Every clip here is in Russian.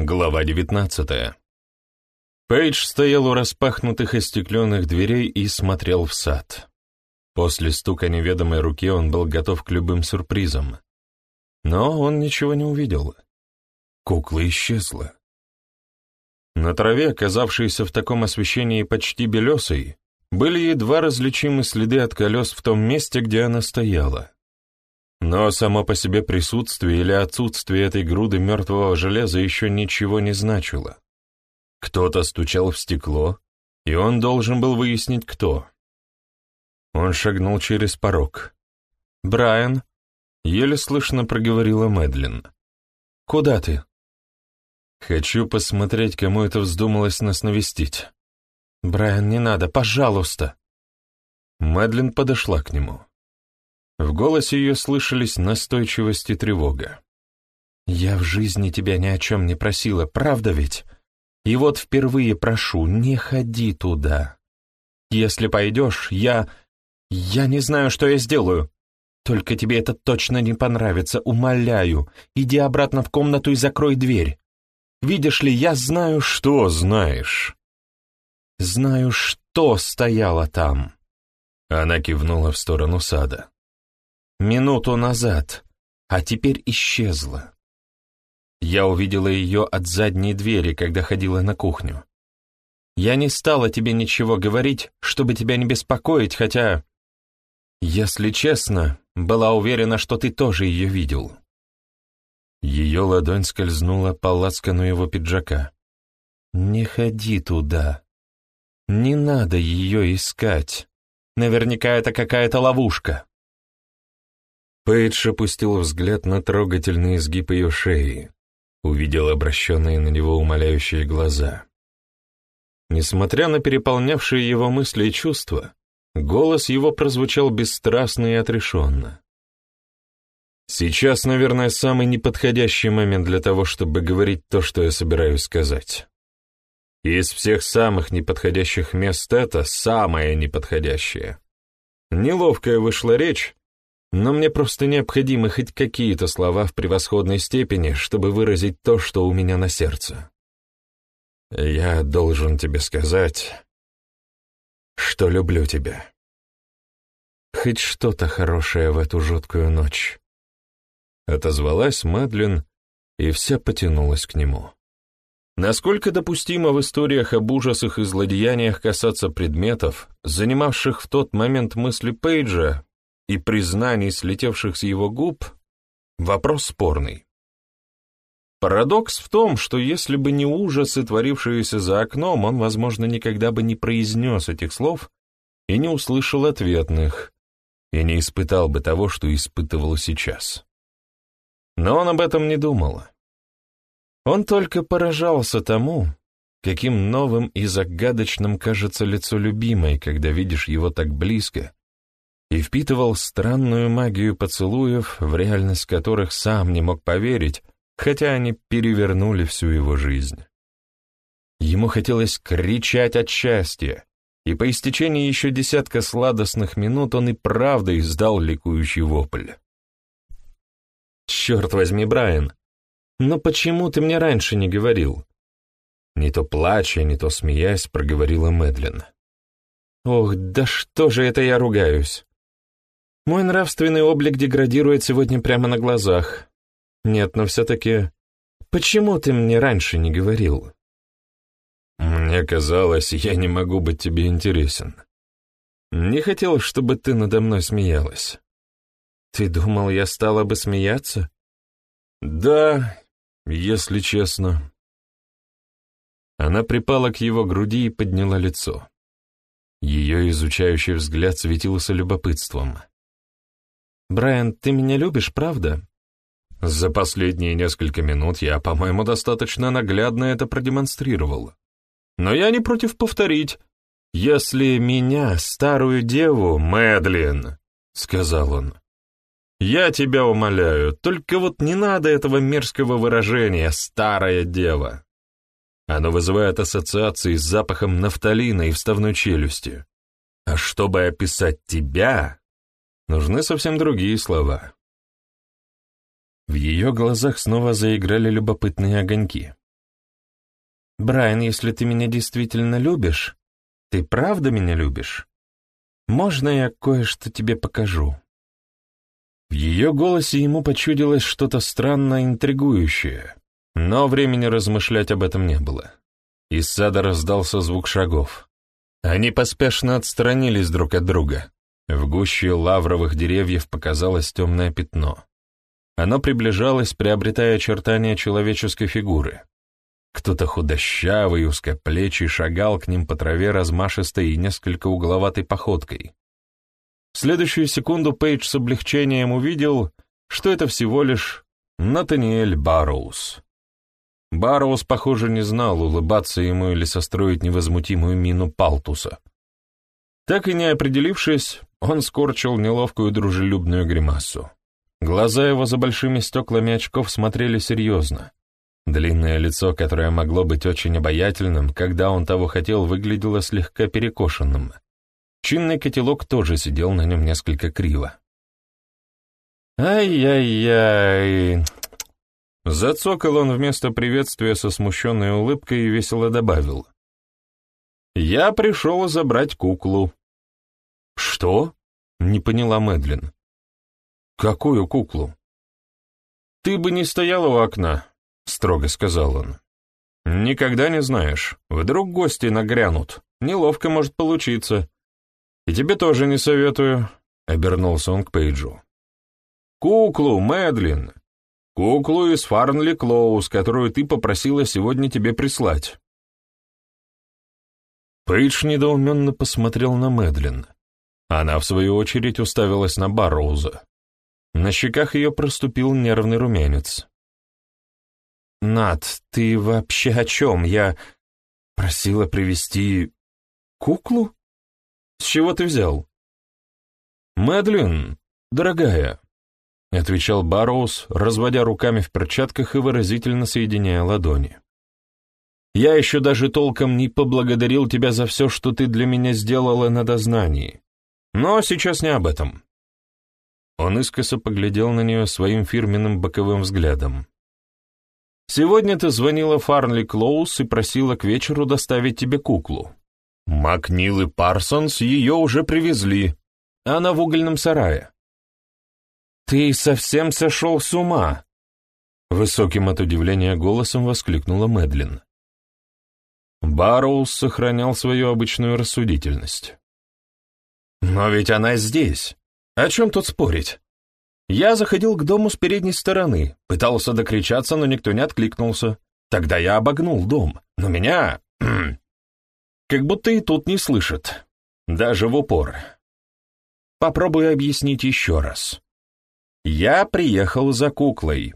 Глава девятнадцатая. Пейдж стоял у распахнутых остекленных дверей и смотрел в сад. После стука неведомой руки он был готов к любым сюрпризам. Но он ничего не увидел. Кукла исчезла. На траве, оказавшейся в таком освещении почти белесой, были едва различимы следы от колес в том месте, где она стояла. Но само по себе присутствие или отсутствие этой груды мертвого железа еще ничего не значило. Кто-то стучал в стекло, и он должен был выяснить, кто. Он шагнул через порог. «Брайан», — еле слышно проговорила Мэдлин. «Куда ты?» «Хочу посмотреть, кому это вздумалось нас навестить». «Брайан, не надо, пожалуйста!» Мэдлин подошла к нему. В голосе ее слышались настойчивость и тревога. «Я в жизни тебя ни о чем не просила, правда ведь? И вот впервые прошу, не ходи туда. Если пойдешь, я... я не знаю, что я сделаю. Только тебе это точно не понравится, умоляю. Иди обратно в комнату и закрой дверь. Видишь ли, я знаю, что знаешь. Знаю, что стояло там». Она кивнула в сторону сада минуту назад, а теперь исчезла. Я увидела ее от задней двери, когда ходила на кухню. Я не стала тебе ничего говорить, чтобы тебя не беспокоить, хотя, если честно, была уверена, что ты тоже ее видел. Ее ладонь скользнула по лацкану его пиджака. «Не ходи туда. Не надо ее искать. Наверняка это какая-то ловушка». Пейдж опустил взгляд на трогательный изгиб ее шеи, увидел обращенные на него умоляющие глаза. Несмотря на переполнявшие его мысли и чувства, голос его прозвучал бесстрастно и отрешенно. Сейчас, наверное, самый неподходящий момент для того, чтобы говорить то, что я собираюсь сказать. из всех самых неподходящих мест это самое неподходящее. Неловкая вышла речь, но мне просто необходимы хоть какие-то слова в превосходной степени, чтобы выразить то, что у меня на сердце. Я должен тебе сказать, что люблю тебя. Хоть что-то хорошее в эту жуткую ночь. Отозвалась Мэдлин, и вся потянулась к нему. Насколько допустимо в историях об ужасах и злодеяниях касаться предметов, занимавших в тот момент мысли Пейджа, и признаний, слетевших с его губ, вопрос спорный. Парадокс в том, что если бы не ужасы, творившиеся за окном, он, возможно, никогда бы не произнес этих слов и не услышал ответных, и не испытал бы того, что испытывал сейчас. Но он об этом не думал. Он только поражался тому, каким новым и загадочным кажется лицо любимой, когда видишь его так близко, и впитывал странную магию поцелуев, в реальность которых сам не мог поверить, хотя они перевернули всю его жизнь. Ему хотелось кричать от счастья, и по истечении еще десятка сладостных минут он и правда издал ликующий вопль. «Черт возьми, Брайан, но почему ты мне раньше не говорил?» Не то плача, не то смеясь, проговорила Мэдлин. «Ох, да что же это я ругаюсь? Мой нравственный облик деградирует сегодня прямо на глазах. Нет, но все-таки... Почему ты мне раньше не говорил? Мне казалось, я не могу быть тебе интересен. Не хотел, чтобы ты надо мной смеялась. Ты думал, я стала бы смеяться? Да, если честно. Она припала к его груди и подняла лицо. Ее изучающий взгляд светился любопытством. «Брайан, ты меня любишь, правда?» За последние несколько минут я, по-моему, достаточно наглядно это продемонстрировал. Но я не против повторить. «Если меня, старую деву, Мэдлин», — сказал он, — «я тебя умоляю, только вот не надо этого мерзкого выражения «старая дева». Оно вызывает ассоциации с запахом нафталина и вставной челюсти. А чтобы описать тебя, Нужны совсем другие слова. В ее глазах снова заиграли любопытные огоньки. Брайан, если ты меня действительно любишь, ты правда меня любишь? Можно я кое-что тебе покажу?» В ее голосе ему почудилось что-то странно интригующее, но времени размышлять об этом не было. Из сада раздался звук шагов. Они поспешно отстранились друг от друга. В гуще лавровых деревьев показалось темное пятно. Оно приближалось, приобретая очертания человеческой фигуры. Кто-то худощавый, узкоплечий шагал к ним по траве размашистой и несколько угловатой походкой. В следующую секунду Пейдж с облегчением увидел, что это всего лишь Натаниэль Барроуз. Барроуз, похоже, не знал, улыбаться ему или состроить невозмутимую мину Палтуса. Так и не определившись, он скорчил неловкую дружелюбную гримасу. Глаза его за большими стеклами очков смотрели серьезно. Длинное лицо, которое могло быть очень обаятельным, когда он того хотел, выглядело слегка перекошенным — Чинный котелок тоже сидел на нем несколько криво. «Ай-яй-яй!» Зацокал он вместо приветствия со смущенной улыбкой и весело добавил. «Я пришел забрать куклу». «Что?» — не поняла Мэдлин. «Какую куклу?» «Ты бы не стояла у окна», — строго сказал он. «Никогда не знаешь. Вдруг гости нагрянут. Неловко может получиться. «И тебе тоже не советую», — обернулся он к Пейджу. «Куклу, Мэдлин! Куклу из Фарнли Клоус, которую ты попросила сегодня тебе прислать». Пейдж недоуменно посмотрел на Мэдлин. Она, в свою очередь, уставилась на Барроуза. На щеках ее проступил нервный румянец. «Над, ты вообще о чем? Я просила привести куклу?» С чего ты взял?» «Мэдлин, дорогая», — отвечал Барроуз, разводя руками в перчатках и выразительно соединяя ладони. «Я еще даже толком не поблагодарил тебя за все, что ты для меня сделала на дознании. Но сейчас не об этом». Он искоса поглядел на нее своим фирменным боковым взглядом. «Сегодня ты звонила Фарнли Клоус и просила к вечеру доставить тебе куклу. Макнил и Парсонс ее уже привезли. Она в угольном сарае. «Ты совсем сошел с ума!» Высоким от удивления голосом воскликнула Мэдлин. Барроуз сохранял свою обычную рассудительность. «Но ведь она здесь. О чем тут спорить? Я заходил к дому с передней стороны, пытался докричаться, но никто не откликнулся. Тогда я обогнул дом, но меня как будто и тут не слышит. Даже в упор. Попробую объяснить еще раз. Я приехал за куклой.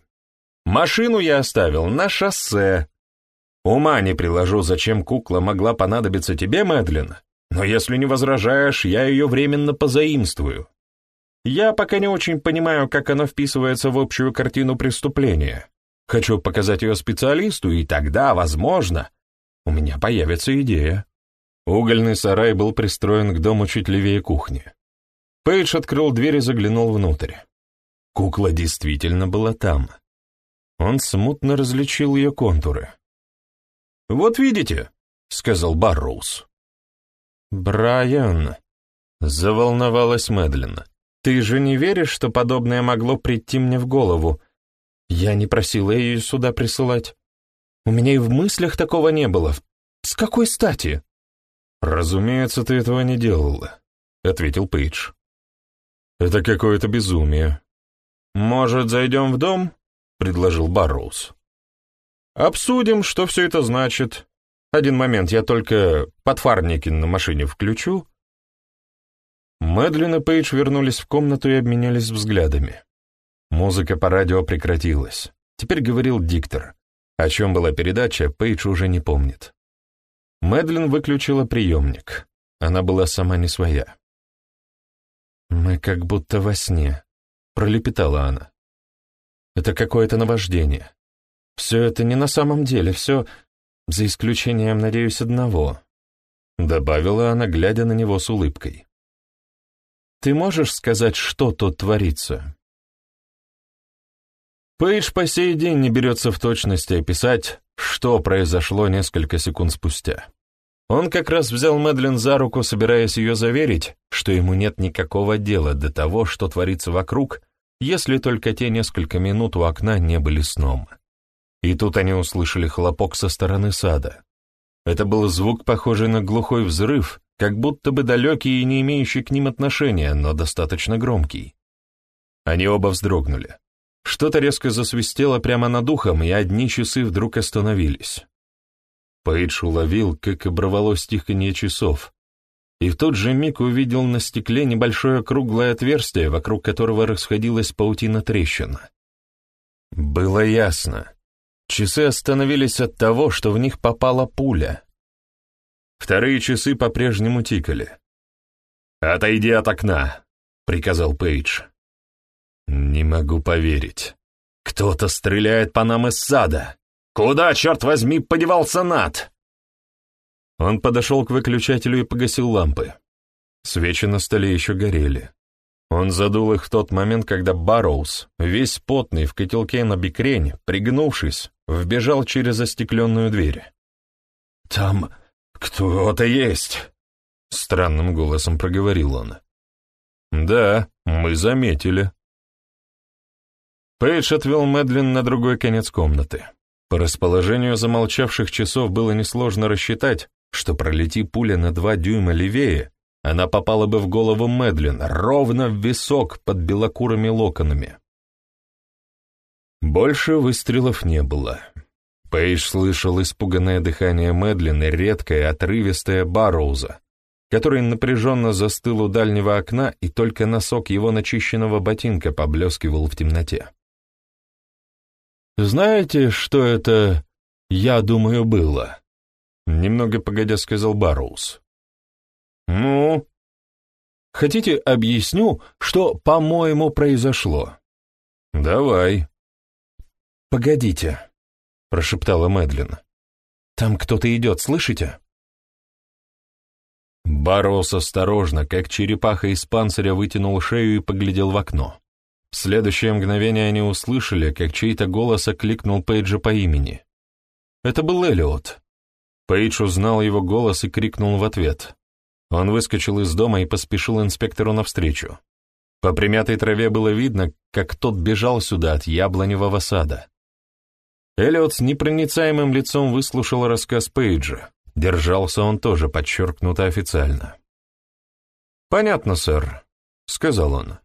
Машину я оставил на шоссе. Ума не приложу, зачем кукла могла понадобиться тебе, Мэдлин, но если не возражаешь, я ее временно позаимствую. Я пока не очень понимаю, как она вписывается в общую картину преступления. Хочу показать ее специалисту, и тогда, возможно, у меня появится идея. Угольный сарай был пристроен к дому чуть левее кухни. Пейдж открыл дверь и заглянул внутрь. Кукла действительно была там. Он смутно различил ее контуры. «Вот видите», — сказал Барроуз. «Брайан», — заволновалась Мэдлин, — «ты же не веришь, что подобное могло прийти мне в голову? Я не просила ее сюда присылать. У меня и в мыслях такого не было. С какой стати?» «Разумеется, ты этого не делала», — ответил Пейдж. «Это какое-то безумие». «Может, зайдем в дом?» — предложил Барроуз. «Обсудим, что все это значит. Один момент, я только подфарники на машине включу». Мэдлин и Пейдж вернулись в комнату и обменялись взглядами. Музыка по радио прекратилась. Теперь говорил диктор. О чем была передача, Пейдж уже не помнит. Мэдлин выключила приемник. Она была сама не своя. «Мы как будто во сне», — пролепетала она. «Это какое-то наваждение. Все это не на самом деле, все за исключением, надеюсь, одного», — добавила она, глядя на него с улыбкой. «Ты можешь сказать, что тут творится?» Пейдж по сей день не берется в точности описать, что произошло несколько секунд спустя. Он как раз взял Мэдлин за руку, собираясь ее заверить, что ему нет никакого дела до того, что творится вокруг, если только те несколько минут у окна не были сном. И тут они услышали хлопок со стороны сада. Это был звук, похожий на глухой взрыв, как будто бы далекий и не имеющий к ним отношения, но достаточно громкий. Они оба вздрогнули. Что-то резко засвистело прямо над ухом, и одни часы вдруг остановились. Пейдж уловил, как оборвалось тихонье часов, и в тот же миг увидел на стекле небольшое круглое отверстие, вокруг которого расходилась паутина трещина. Было ясно. Часы остановились от того, что в них попала пуля. Вторые часы по-прежнему тикали. «Отойди от окна», — приказал Пейдж. «Не могу поверить. Кто-то стреляет по нам из сада. Куда, черт возьми, подевался Над?» Он подошел к выключателю и погасил лампы. Свечи на столе еще горели. Он задул их в тот момент, когда Барроуз, весь потный в котелке на бикрень, пригнувшись, вбежал через остекленную дверь. «Там кто-то есть!» — странным голосом проговорил он. «Да, мы заметили». Пейдж отвел Мэдлин на другой конец комнаты. По расположению замолчавших часов было несложно рассчитать, что пролети пуля на два дюйма левее, она попала бы в голову Мэдлин, ровно в висок под белокурыми локонами. Больше выстрелов не было. Пейдж слышал испуганное дыхание Мэдлин и редкое, отрывистое Барроуза, который напряженно застыл у дальнего окна, и только носок его начищенного ботинка поблескивал в темноте. «Знаете, что это, я думаю, было?» Немного погодя сказал Барроуз. «Ну?» «Хотите, объясню, что, по-моему, произошло?» «Давай». «Погодите», — прошептала Мэдлин. «Там кто-то идет, слышите?» Барроуз осторожно, как черепаха из панциря, вытянул шею и поглядел в окно. В следующее мгновение они услышали, как чей-то голос окликнул Пейджа по имени. Это был Эллиот. Пейдж узнал его голос и крикнул в ответ. Он выскочил из дома и поспешил инспектору навстречу. По примятой траве было видно, как тот бежал сюда от яблоневого сада. Эллиот с непроницаемым лицом выслушал рассказ Пейджа. Держался он тоже подчеркнуто официально. «Понятно, сэр», — сказал он.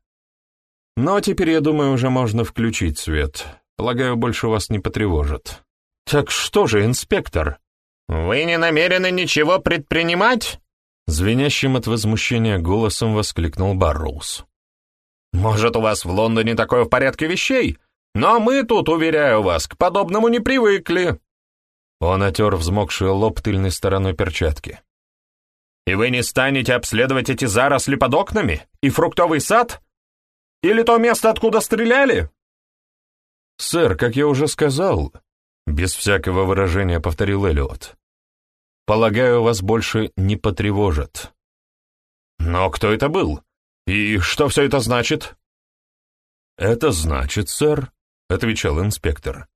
«Но теперь, я думаю, уже можно включить свет. Полагаю, больше вас не потревожит». «Так что же, инспектор?» «Вы не намерены ничего предпринимать?» Звенящим от возмущения голосом воскликнул Барроуз. «Может, у вас в Лондоне такое в порядке вещей? Но мы тут, уверяю вас, к подобному не привыкли». Он отер взмокший лоб тыльной стороной перчатки. «И вы не станете обследовать эти заросли под окнами? И фруктовый сад? Или то место, откуда стреляли?» «Сэр, как я уже сказал», — без всякого выражения повторил Эллиот, Полагаю, вас больше не потревожат. Но кто это был? И что все это значит? Это значит, сэр, отвечал инспектор,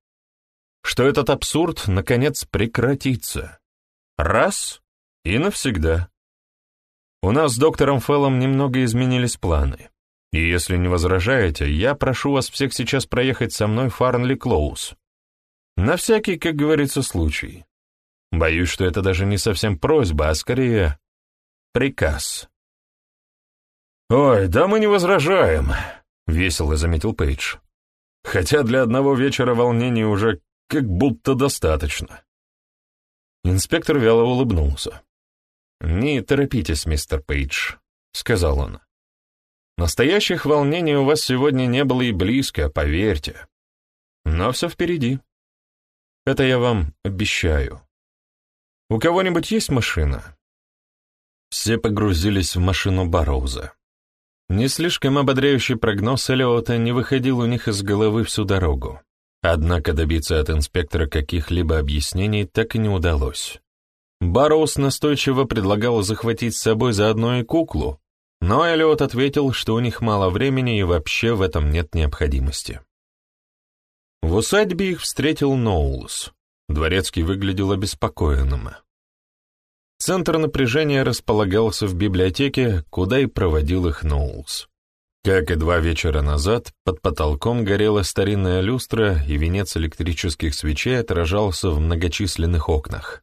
что этот абсурд, наконец, прекратится. Раз и навсегда. У нас с доктором Феллом немного изменились планы. И если не возражаете, я прошу вас всех сейчас проехать со мной в Фарнли Клоус. На всякий, как говорится, случай. Боюсь, что это даже не совсем просьба, а скорее приказ. «Ой, да мы не возражаем», — весело заметил Пейдж. «Хотя для одного вечера волнений уже как будто достаточно». Инспектор вяло улыбнулся. «Не торопитесь, мистер Пейдж», — сказал он. «Настоящих волнений у вас сегодня не было и близко, поверьте. Но все впереди. Это я вам обещаю». «У кого-нибудь есть машина?» Все погрузились в машину Барроуза. Не слишком ободряющий прогноз Эллиота не выходил у них из головы всю дорогу. Однако добиться от инспектора каких-либо объяснений так и не удалось. Барроуз настойчиво предлагал захватить с собой заодно и куклу, но Эллиот ответил, что у них мало времени и вообще в этом нет необходимости. В усадьбе их встретил Ноулс. Дворецкий выглядел обеспокоенным. Центр напряжения располагался в библиотеке, куда и проводил их Ноулс. Как и два вечера назад, под потолком горела старинная люстра, и венец электрических свечей отражался в многочисленных окнах.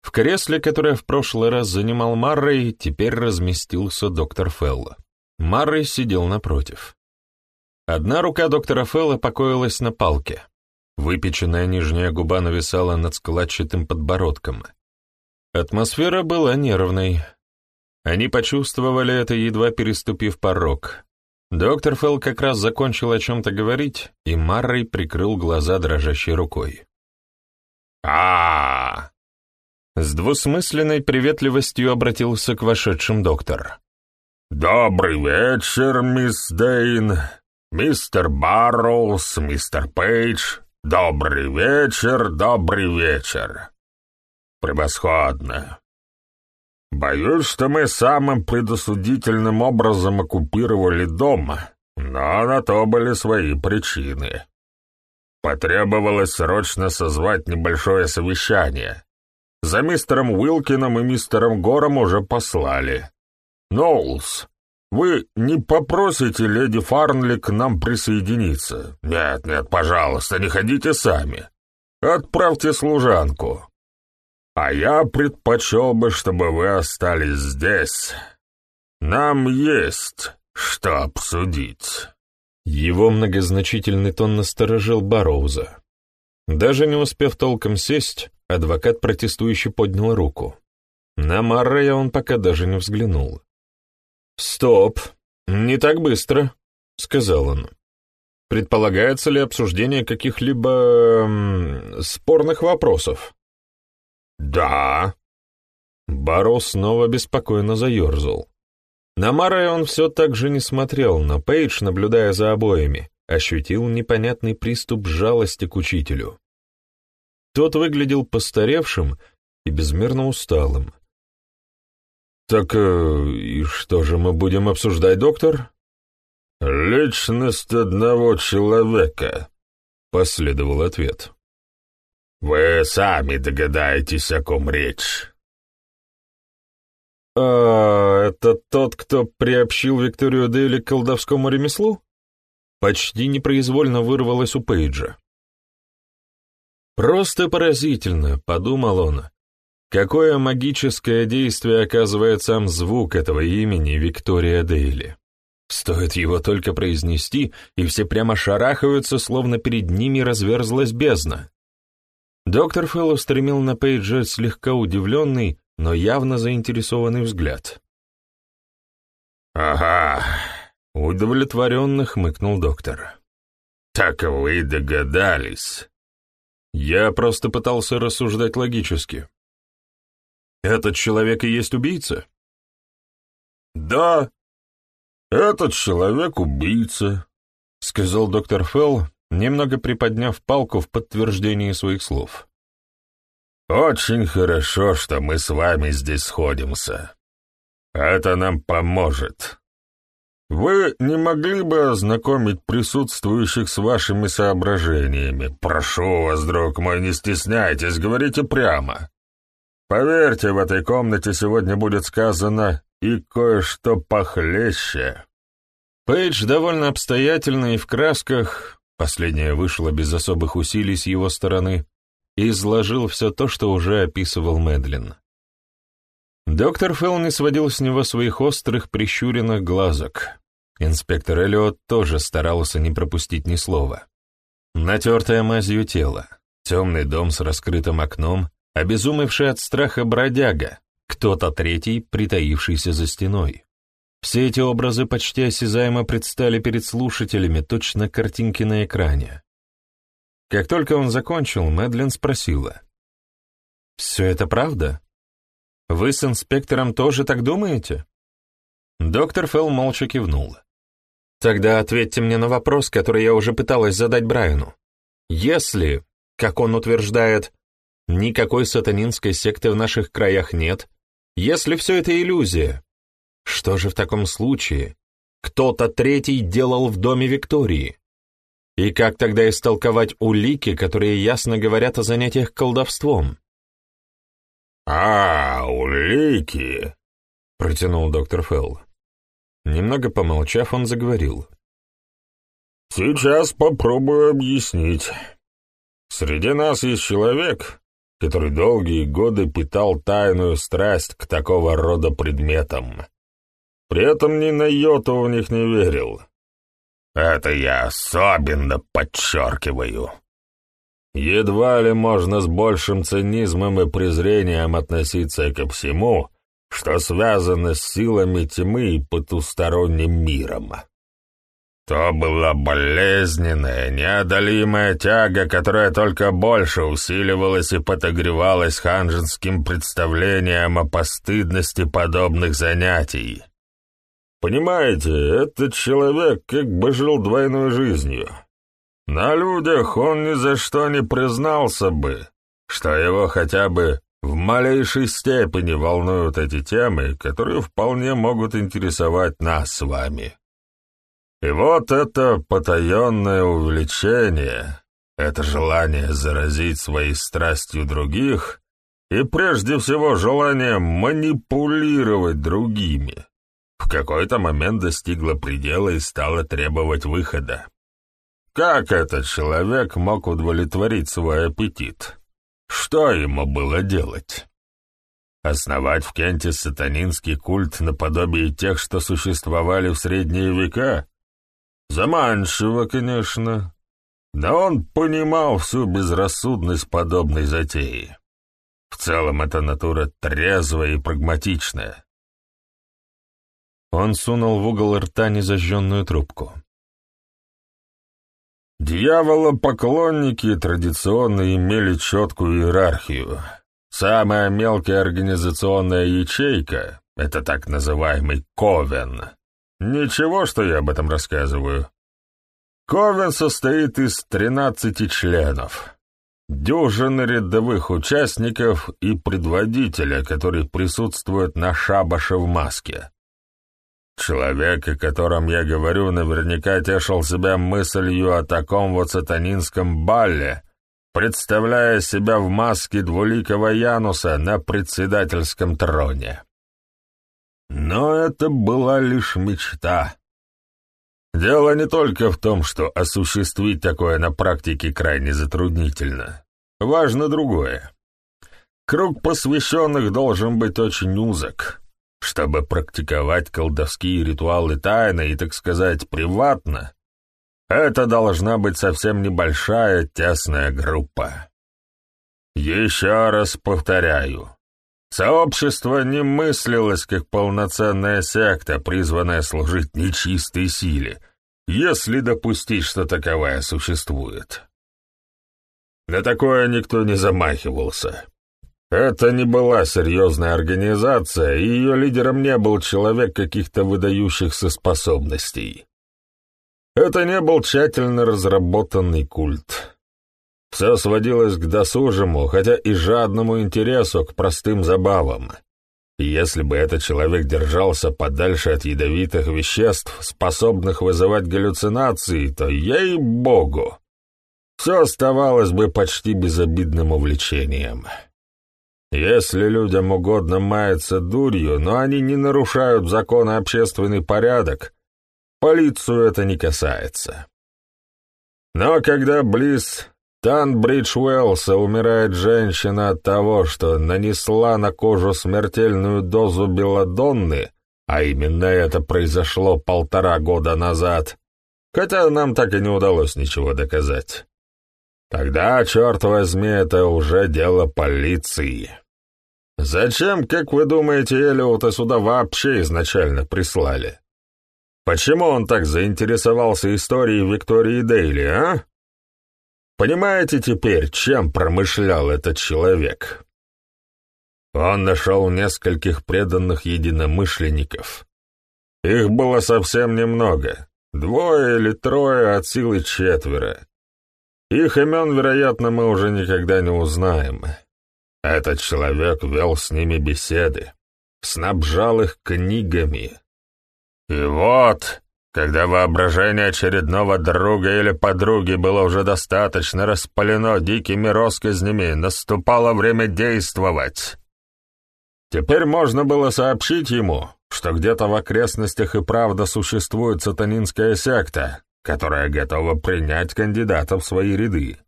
В кресле, которое в прошлый раз занимал Маррой, теперь разместился доктор Фелло. Маррой сидел напротив. Одна рука доктора Фелла покоилась на палке. Выпеченная нижняя губа нависала над складчатым подбородком — Атмосфера была нервной. Они почувствовали это, едва переступив порог. Доктор Фелл как раз закончил о чем-то говорить, и Маррой прикрыл глаза дрожащей рукой. а, С двусмысленной приветливостью обратился к вошедшим доктор. «Добрый вечер, мисс Дейн, мистер Барроуз, мистер Пейдж. Добрый вечер, добрый вечер. Превосходно. Боюсь, что мы самым предосудительным образом оккупировали дом, но на то были свои причины. Потребовалось срочно созвать небольшое совещание. За мистером Уилкином и мистером Гором уже послали. Ноулс, вы не попросите леди Фарнли к нам присоединиться? Нет, нет, пожалуйста, не ходите сами. Отправьте служанку. А я предпочел бы, чтобы вы остались здесь. Нам есть что обсудить». Его многозначительный тон насторожил Бароуза. Даже не успев толком сесть, адвокат протестующе поднял руку. На Маррея он пока даже не взглянул. «Стоп! Не так быстро!» — сказал он. «Предполагается ли обсуждение каких-либо... спорных вопросов?» «Да». Баро снова беспокойно заерзал. На Марая он все так же не смотрел, но Пейдж, наблюдая за обоями, ощутил непонятный приступ жалости к учителю. Тот выглядел постаревшим и безмерно усталым. «Так э, и что же мы будем обсуждать, доктор?» «Личность одного человека», — последовал ответ. Вы сами догадаетесь, о ком речь. «А это тот, кто приобщил Викторию Дейли к колдовскому ремеслу?» Почти непроизвольно вырвалось у Пейджа. «Просто поразительно», — подумал он, — «какое магическое действие оказывает сам звук этого имени Виктория Дейли. Стоит его только произнести, и все прямо шарахаются, словно перед ними разверзлась бездна. Доктор Фелл устремил на Пейджа слегка удивленный, но явно заинтересованный взгляд. «Ага», — удовлетворенно хмыкнул доктор. «Так вы догадались». Я просто пытался рассуждать логически. «Этот человек и есть убийца?» «Да, этот человек убийца», — сказал доктор Фелл, немного приподняв палку в подтверждении своих слов. «Очень хорошо, что мы с вами здесь сходимся. Это нам поможет. Вы не могли бы ознакомить присутствующих с вашими соображениями? Прошу вас, друг мой, не стесняйтесь, говорите прямо. Поверьте, в этой комнате сегодня будет сказано и кое-что похлеще». Пейдж довольно обстоятельно и в красках последнее вышло без особых усилий с его стороны, и изложил все то, что уже описывал Мэдлин. Доктор Фелл не сводил с него своих острых прищуренных глазок. Инспектор Эллиот тоже старался не пропустить ни слова. Натертое мазью тело, темный дом с раскрытым окном, обезумевший от страха бродяга, кто-то третий, притаившийся за стеной. Все эти образы почти осязаемо предстали перед слушателями, точно картинки на экране. Как только он закончил, Мэдлин спросила. «Все это правда? Вы с инспектором тоже так думаете?» Доктор Фелл молча кивнул. «Тогда ответьте мне на вопрос, который я уже пыталась задать Брайану. Если, как он утверждает, никакой сатанинской секты в наших краях нет, если все это иллюзия, что же в таком случае кто-то третий делал в доме Виктории? И как тогда истолковать улики, которые ясно говорят о занятиях колдовством? «А, улики!» — протянул доктор Фелл. Немного помолчав, он заговорил. «Сейчас попробую объяснить. Среди нас есть человек, который долгие годы питал тайную страсть к такого рода предметам. При этом ни на йоту в них не верил. Это я особенно подчеркиваю. Едва ли можно с большим цинизмом и презрением относиться ко всему, что связано с силами тьмы и потусторонним миром. То была болезненная, неодолимая тяга, которая только больше усиливалась и подогревалась ханжинским представлением о постыдности подобных занятий. Понимаете, этот человек как бы жил двойной жизнью. На людях он ни за что не признался бы, что его хотя бы в малейшей степени волнуют эти темы, которые вполне могут интересовать нас с вами. И вот это потаенное увлечение, это желание заразить своей страстью других и прежде всего желание манипулировать другими, в какой-то момент достигло предела и стало требовать выхода. Как этот человек мог удовлетворить свой аппетит? Что ему было делать? Основать в Кенте сатанинский культ наподобие тех, что существовали в средние века? Заманчиво, конечно, но он понимал всю безрассудность подобной затеи. В целом, эта натура трезвая и прагматичная. Он сунул в угол рта незажженную трубку. Дьяволопоклонники традиционно имели четкую иерархию. Самая мелкая организационная ячейка — это так называемый ковен — Ничего, что я об этом рассказываю. Ковен состоит из 13 членов, дюжины рядовых участников и предводителя, который присутствует на шабаше в маске. Человек, о котором я говорю, наверняка тешил себя мыслью о таком вот сатанинском балле, представляя себя в маске двуликого Януса на председательском троне. Но это была лишь мечта. Дело не только в том, что осуществить такое на практике крайне затруднительно. Важно другое. Круг посвященных должен быть очень узок, чтобы практиковать колдовские ритуалы тайно и, так сказать, приватно. Это должна быть совсем небольшая тесная группа. Еще раз повторяю, Сообщество не мыслилось как полноценная секта, призванная служить нечистой силе, если допустить, что таковая существует. На такое никто не замахивался. Это не была серьезная организация, и ее лидером не был человек каких-то выдающихся способностей. Это не был тщательно разработанный культ. Все сводилось к досужему, хотя и жадному интересу к простым забавам. Если бы этот человек держался подальше от ядовитых веществ, способных вызывать галлюцинации, то, ей-богу, все оставалось бы почти безобидным увлечением. Если людям угодно маяться дурью, но они не нарушают закон и общественный порядок, полицию это не касается. Но когда Близ Танбридж Уэллса умирает женщина от того, что нанесла на кожу смертельную дозу белладонны, а именно это произошло полтора года назад, хотя нам так и не удалось ничего доказать. Тогда, черт возьми, это уже дело полиции. Зачем, как вы думаете, Эллиота сюда вообще изначально прислали? Почему он так заинтересовался историей Виктории Дейли, а? Понимаете теперь, чем промышлял этот человек? Он нашел нескольких преданных единомышленников. Их было совсем немного, двое или трое от силы четверо. Их имен, вероятно, мы уже никогда не узнаем. Этот человек вел с ними беседы, снабжал их книгами. И вот когда воображение очередного друга или подруги было уже достаточно распалено дикими росказнями, наступало время действовать. Теперь можно было сообщить ему, что где-то в окрестностях и правда существует сатанинская секта, которая готова принять кандидата в свои ряды.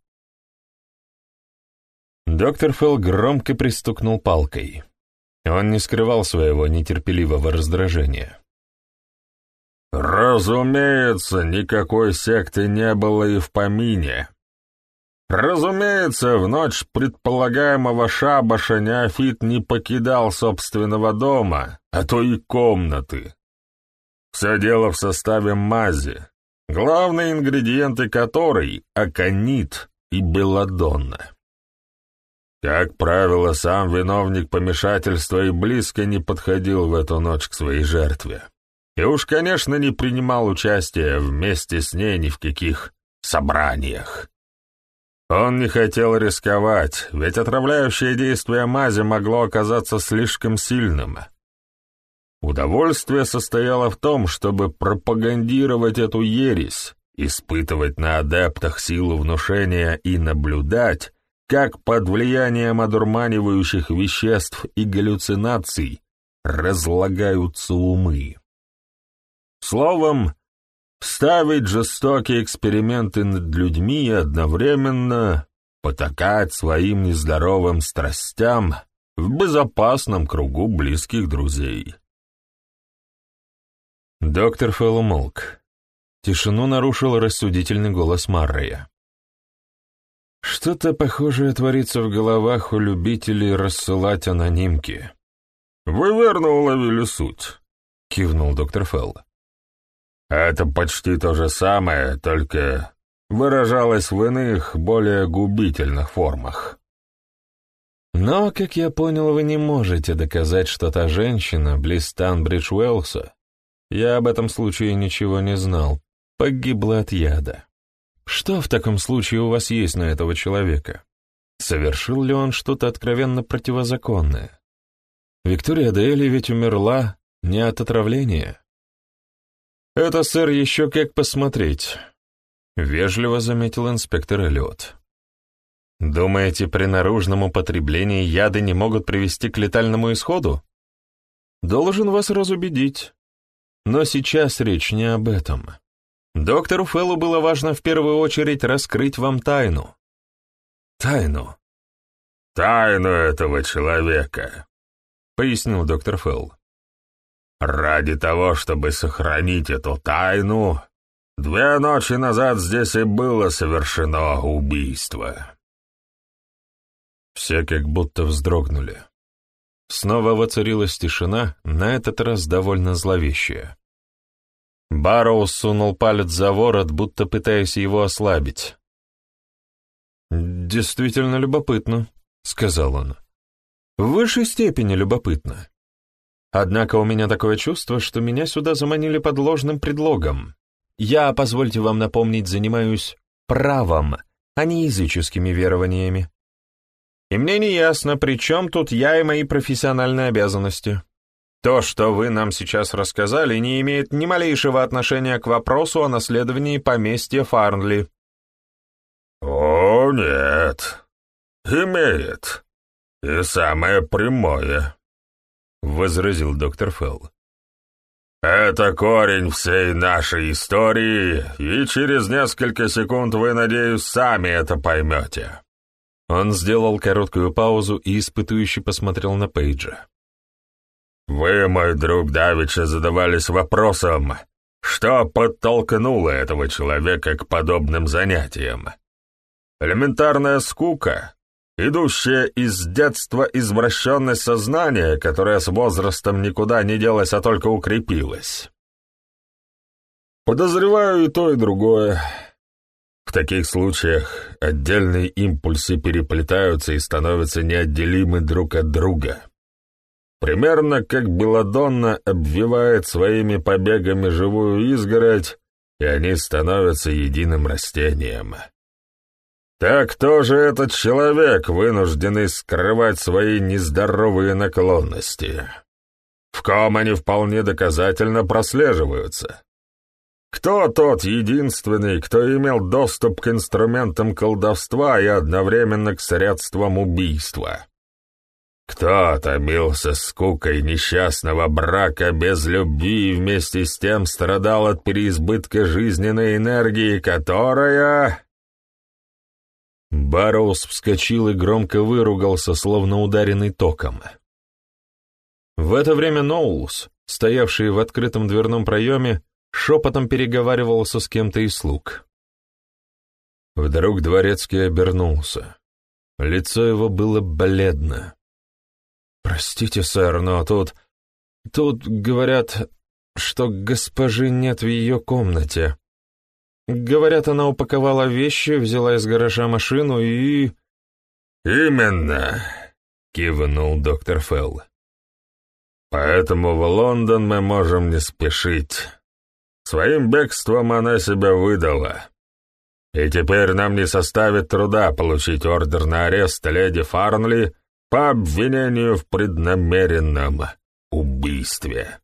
Доктор Фелл громко пристукнул палкой. Он не скрывал своего нетерпеливого раздражения. Разумеется, никакой секты не было и в помине. Разумеется, в ночь предполагаемого шабаша неофит не покидал собственного дома, а то и комнаты. Все дело в составе мази, главные ингредиенты которой — аконит и белладонна. Как правило, сам виновник помешательства и близко не подходил в эту ночь к своей жертве. И уж, конечно, не принимал участия вместе с ней ни в каких собраниях. Он не хотел рисковать, ведь отравляющее действие мази могло оказаться слишком сильным. Удовольствие состояло в том, чтобы пропагандировать эту ересь, испытывать на адептах силу внушения и наблюдать, как под влиянием одурманивающих веществ и галлюцинаций разлагаются умы. Словом, ставить жестокие эксперименты над людьми и одновременно потакать своим нездоровым страстям в безопасном кругу близких друзей. Доктор Фелл умолк. Тишину нарушил рассудительный голос Маррея. Что-то похожее творится в головах у любителей рассылать анонимки. «Вы верно уловили суть», — кивнул доктор Фелл. Это почти то же самое, только выражалось в иных, более губительных формах. Но, как я понял, вы не можете доказать, что та женщина близ Танбридж Уэллса, я об этом случае ничего не знал, погибла от яда. Что в таком случае у вас есть на этого человека? Совершил ли он что-то откровенно противозаконное? Виктория Дейли ведь умерла не от отравления. «Это, сэр, еще как посмотреть», — вежливо заметил инспектор Эллиот. «Думаете, при наружном употреблении яды не могут привести к летальному исходу? Должен вас разубедить. Но сейчас речь не об этом. Доктору Феллу было важно в первую очередь раскрыть вам тайну». «Тайну?» «Тайну этого человека», — пояснил доктор Фелл. Ради того, чтобы сохранить эту тайну, две ночи назад здесь и было совершено убийство. Все как будто вздрогнули. Снова воцарилась тишина, на этот раз довольно зловещая. Барроуз сунул палец за ворот, будто пытаясь его ослабить. «Действительно любопытно», — сказал он. «В высшей степени любопытно. Однако у меня такое чувство, что меня сюда заманили под ложным предлогом. Я, позвольте вам напомнить, занимаюсь правом, а не языческими верованиями. И мне не ясно, при чем тут я и мои профессиональные обязанности. То, что вы нам сейчас рассказали, не имеет ни малейшего отношения к вопросу о наследовании поместья Фарнли. «О, нет, имеет. И самое прямое», — возразил доктор Фелл. «Это корень всей нашей истории, и через несколько секунд вы, надеюсь, сами это поймете». Он сделал короткую паузу и испытующе посмотрел на Пейджа. «Вы, мой друг Давича, задавались вопросом, что подтолкнуло этого человека к подобным занятиям? Элементарная скука, идущая из детства извращенность сознания, которая с возрастом никуда не делась, а только укрепилась. Подозреваю и то, и другое. В таких случаях отдельные импульсы переплетаются и становятся неотделимы друг от друга. Примерно как Беладонна обвивает своими побегами живую изгородь, и они становятся единым растением. Так тоже этот человек, вынужденный скрывать свои нездоровые наклонности. В ком они вполне доказательно прослеживаются. Кто тот единственный, кто имел доступ к инструментам колдовства и одновременно к средствам убийства? Кто томился скукой несчастного брака без любви и вместе с тем страдал от переизбытка жизненной энергии, которая... Барроуз вскочил и громко выругался, словно ударенный током. В это время Ноулс, стоявший в открытом дверном проеме, шепотом переговаривался с кем-то из слуг. Вдруг дворецкий обернулся. Лицо его было бледно. «Простите, сэр, но тут... Тут говорят, что госпожи нет в ее комнате. Говорят, она упаковала вещи, взяла из гаража машину и...» «Именно», — кивнул доктор Фелл. «Поэтому в Лондон мы можем не спешить. Своим бегством она себя выдала. И теперь нам не составит труда получить ордер на арест леди Фарнли по обвинению в преднамеренном убийстве.